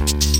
You.